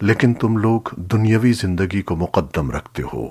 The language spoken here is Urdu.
لیکن تم لوگ دنیاوی زندگی کو مقدم رکھتے ہو۔